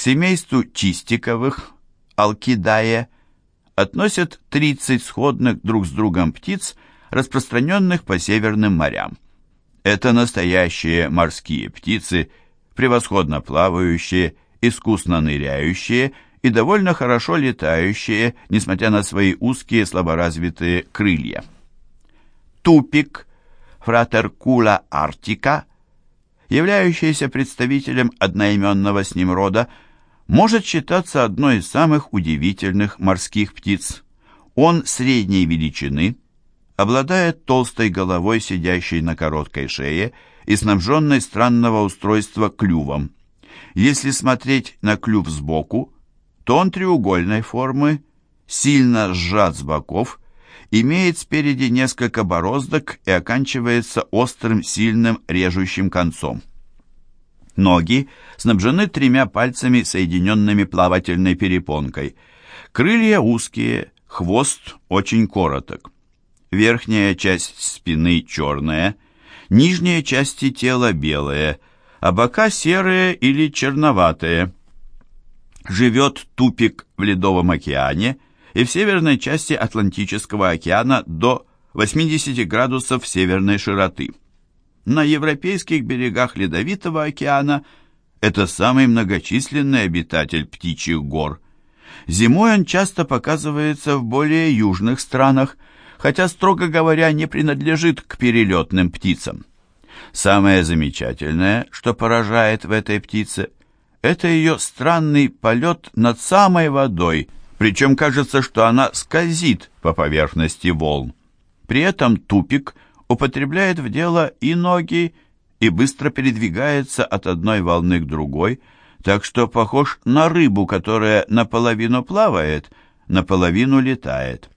К семейству чистиковых, алкидае, относят 30 сходных друг с другом птиц, распространенных по северным морям. Это настоящие морские птицы, превосходно плавающие, искусно ныряющие и довольно хорошо летающие, несмотря на свои узкие слаборазвитые крылья. Тупик, фратеркула артика, являющийся представителем одноименного с ним рода, может считаться одной из самых удивительных морских птиц. Он средней величины, обладает толстой головой, сидящей на короткой шее и снабженной странного устройства клювом. Если смотреть на клюв сбоку, то он треугольной формы, сильно сжат с боков, имеет спереди несколько бороздок и оканчивается острым, сильным, режущим концом. Ноги снабжены тремя пальцами, соединенными плавательной перепонкой. Крылья узкие, хвост очень короток. Верхняя часть спины черная, нижние части тела белые, а бока серые или черноватые. Живет тупик в Ледовом океане и в северной части Атлантического океана до 80 градусов северной широты. На европейских берегах Ледовитого океана это самый многочисленный обитатель птичьих гор. Зимой он часто показывается в более южных странах, хотя, строго говоря, не принадлежит к перелетным птицам. Самое замечательное, что поражает в этой птице, это ее странный полет над самой водой, причем кажется, что она скользит по поверхности волн. При этом тупик употребляет в дело и ноги, и быстро передвигается от одной волны к другой, так что похож на рыбу, которая наполовину плавает, наполовину летает.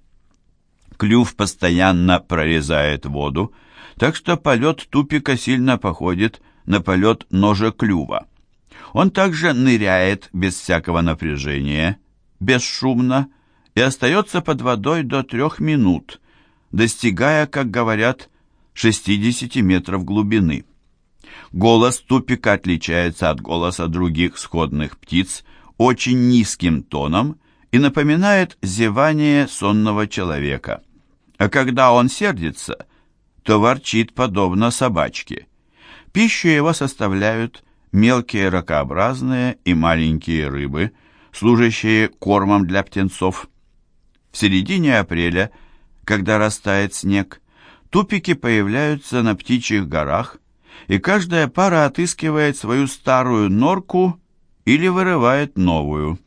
Клюв постоянно прорезает воду, так что полет тупика сильно походит на полет ножа клюва. Он также ныряет без всякого напряжения, бесшумно, и остается под водой до трех минут, достигая, как говорят, 60 метров глубины. Голос тупика отличается от голоса других сходных птиц очень низким тоном и напоминает зевание сонного человека. А когда он сердится, то ворчит подобно собачке. Пищу его составляют мелкие ракообразные и маленькие рыбы, служащие кормом для птенцов. В середине апреля, когда растает снег, тупики появляются на птичьих горах, и каждая пара отыскивает свою старую норку или вырывает новую.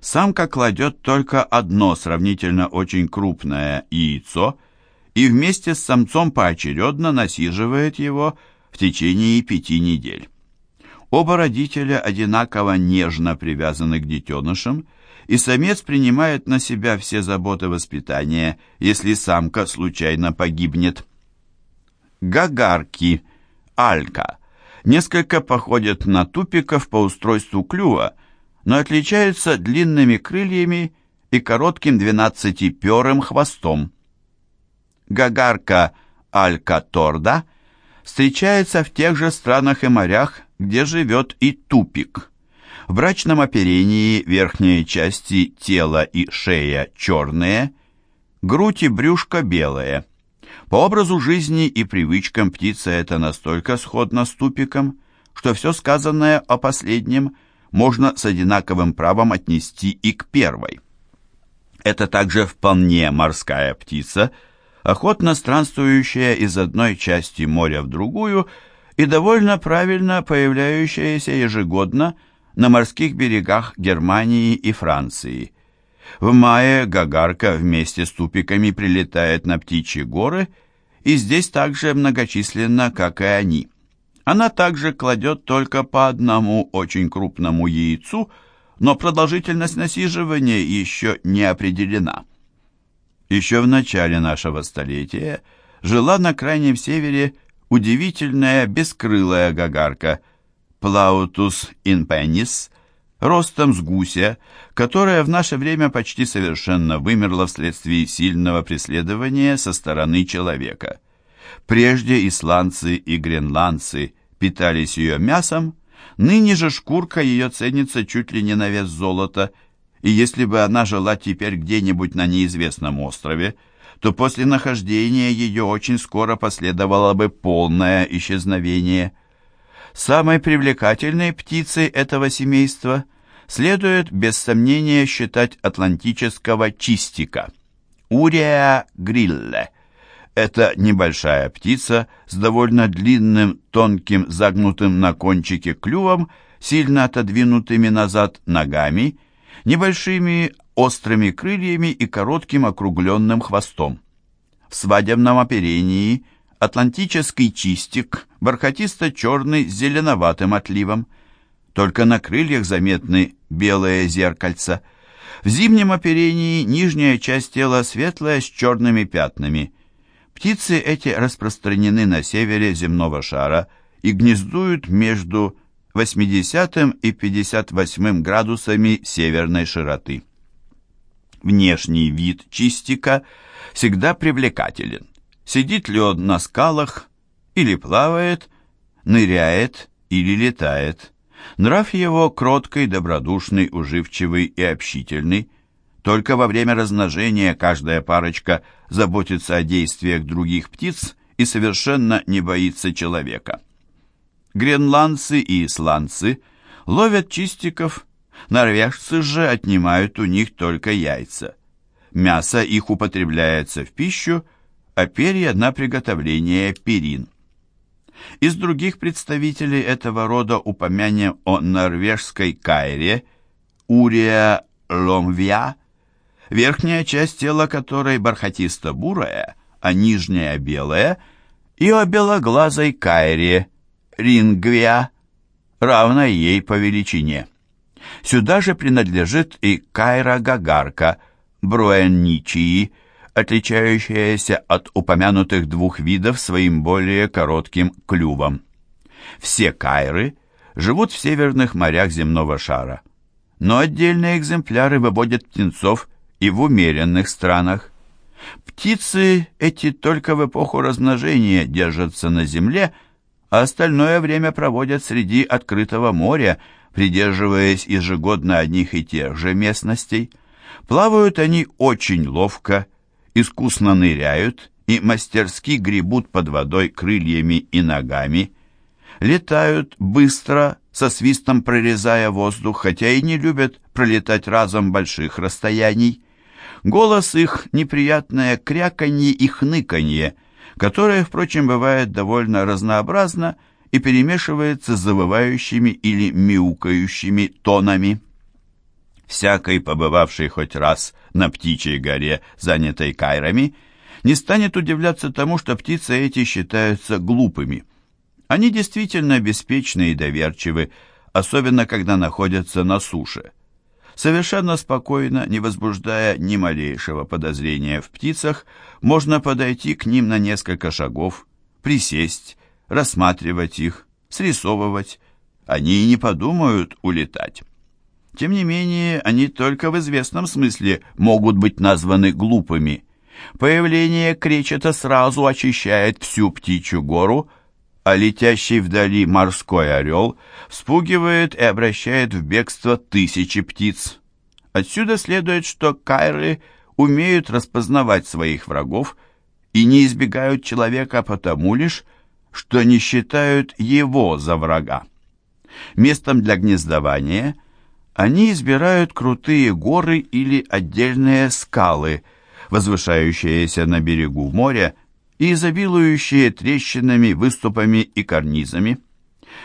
Самка кладет только одно сравнительно очень крупное яйцо и вместе с самцом поочередно насиживает его в течение пяти недель. Оба родителя одинаково нежно привязаны к детенышам, и самец принимает на себя все заботы воспитания, если самка случайно погибнет. Гагарки, алька, несколько походят на тупиков по устройству клюва, но отличаются длинными крыльями и коротким двенадцатиперым хвостом. Гагарка алькаторда встречается в тех же странах и морях, где живет и тупик. В брачном оперении верхние части тела и шея черные, грудь и брюшко белые. По образу жизни и привычкам птица эта настолько сходна с тупиком, что все сказанное о последнем – можно с одинаковым правом отнести и к первой. Это также вполне морская птица, охотно странствующая из одной части моря в другую и довольно правильно появляющаяся ежегодно на морских берегах Германии и Франции. В мае гагарка вместе с тупиками прилетает на птичьи горы, и здесь также многочисленно, как и они. Она также кладет только по одному очень крупному яйцу, но продолжительность насиживания еще не определена. Еще в начале нашего столетия жила на крайнем севере удивительная бескрылая гагарка Plautus impennis, ростом с гуся, которая в наше время почти совершенно вымерла вследствие сильного преследования со стороны человека. Прежде исландцы и гренландцы питались ее мясом, Ныне же шкурка ее ценится чуть ли не на вес золота, и если бы она жила теперь где-нибудь на неизвестном острове, то после нахождения ее очень скоро последовало бы полное исчезновение. Самой привлекательной птицей этого семейства следует без сомнения считать атлантического чистика – Урия грилле. Это небольшая птица с довольно длинным, тонким, загнутым на кончике клювом, сильно отодвинутыми назад ногами, небольшими острыми крыльями и коротким округленным хвостом. В свадебном оперении атлантический чистик бархатисто-черный с зеленоватым отливом. Только на крыльях заметны белые зеркальца. В зимнем оперении нижняя часть тела светлая с черными пятнами. Птицы эти распространены на севере земного шара и гнездуют между 80 и 58 градусами северной широты. Внешний вид чистика всегда привлекателен. Сидит ли он на скалах, или плавает, ныряет или летает. Нрав его кроткий, добродушный, уживчивый и общительный. Только во время размножения каждая парочка заботится о действиях других птиц и совершенно не боится человека. Гренландцы и исландцы ловят чистиков, норвежцы же отнимают у них только яйца. Мясо их употребляется в пищу, а перья на приготовление перин. Из других представителей этого рода упомянем о норвежской кайре, урия ломвия, верхняя часть тела которой бархатисто-бурая, а нижняя белая, и о белоглазой кайре, рингвия, равной ей по величине. Сюда же принадлежит и кайра-гагарка, бруэнничии, отличающаяся от упомянутых двух видов своим более коротким клювом. Все кайры живут в северных морях земного шара, но отдельные экземпляры выводят птенцов и в умеренных странах. Птицы эти только в эпоху размножения держатся на земле, а остальное время проводят среди открытого моря, придерживаясь ежегодно одних и тех же местностей. Плавают они очень ловко искусно ныряют и мастерски гребут под водой крыльями и ногами, летают быстро, со свистом прорезая воздух, хотя и не любят пролетать разом больших расстояний. Голос их — неприятное кряканье и хныканье, которое, впрочем, бывает довольно разнообразно и перемешивается с завывающими или мяукающими тонами. Всякий, побывавший хоть раз на птичьей горе, занятой кайрами, не станет удивляться тому, что птицы эти считаются глупыми. Они действительно беспечны и доверчивы, особенно когда находятся на суше. Совершенно спокойно, не возбуждая ни малейшего подозрения в птицах, можно подойти к ним на несколько шагов, присесть, рассматривать их, срисовывать. Они и не подумают улетать. Тем не менее, они только в известном смысле могут быть названы глупыми. Появление кречета сразу очищает всю птичью гору, а летящий вдали морской орел вспугивает и обращает в бегство тысячи птиц. Отсюда следует, что кайры умеют распознавать своих врагов и не избегают человека потому лишь, что не считают его за врага. Местом для гнездования – они избирают крутые горы или отдельные скалы, возвышающиеся на берегу моря и изобилующие трещинами, выступами и карнизами.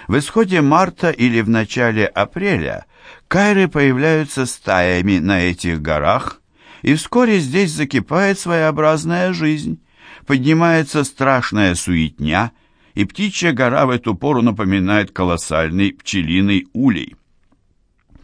В исходе марта или в начале апреля кайры появляются стаями на этих горах, и вскоре здесь закипает своеобразная жизнь, поднимается страшная суетня, и птичья гора в эту пору напоминает колоссальный пчелиный улей.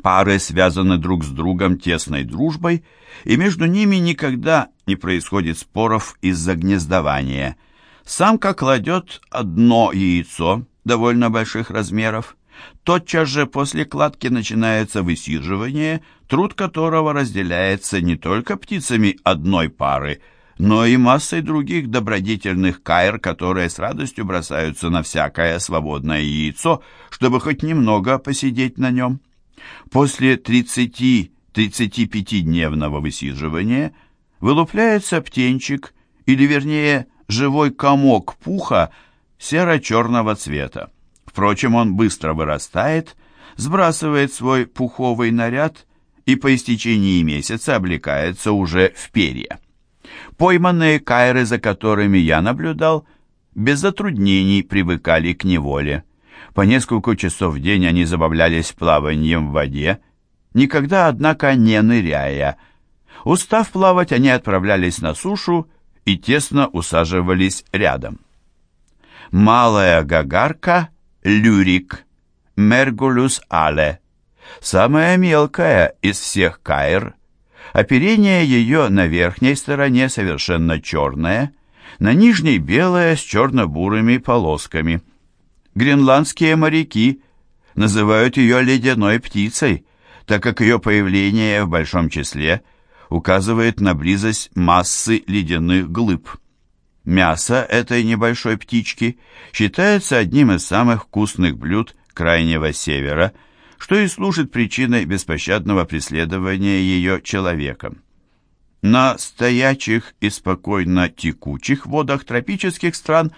Пары связаны друг с другом тесной дружбой, и между ними никогда не происходит споров из-за гнездования. Самка кладет одно яйцо довольно больших размеров. Тотчас же после кладки начинается высиживание, труд которого разделяется не только птицами одной пары, но и массой других добродетельных кайр, которые с радостью бросаются на всякое свободное яйцо, чтобы хоть немного посидеть на нем. После 30-35-дневного высиживания вылупляется птенчик, или вернее живой комок пуха серо-черного цвета. Впрочем, он быстро вырастает, сбрасывает свой пуховый наряд и по истечении месяца облекается уже в перья. Пойманные кайры, за которыми я наблюдал, без затруднений привыкали к неволе. По несколько часов в день они забавлялись плаванием в воде, никогда, однако, не ныряя. Устав плавать, они отправлялись на сушу и тесно усаживались рядом. Малая гагарка — люрик, мергулюс але, самая мелкая из всех каир. Оперение ее на верхней стороне совершенно черное, на нижней белое с черно-бурыми полосками. Гренландские моряки называют ее ледяной птицей, так как ее появление в большом числе указывает на близость массы ледяных глыб. Мясо этой небольшой птички считается одним из самых вкусных блюд Крайнего Севера, что и служит причиной беспощадного преследования ее человеком. На стоячих и спокойно текучих водах тропических стран,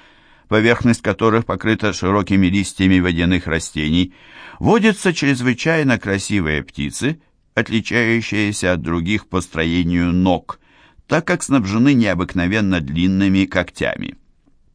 поверхность которых покрыта широкими листьями водяных растений, водятся чрезвычайно красивые птицы, отличающиеся от других по строению ног, так как снабжены необыкновенно длинными когтями.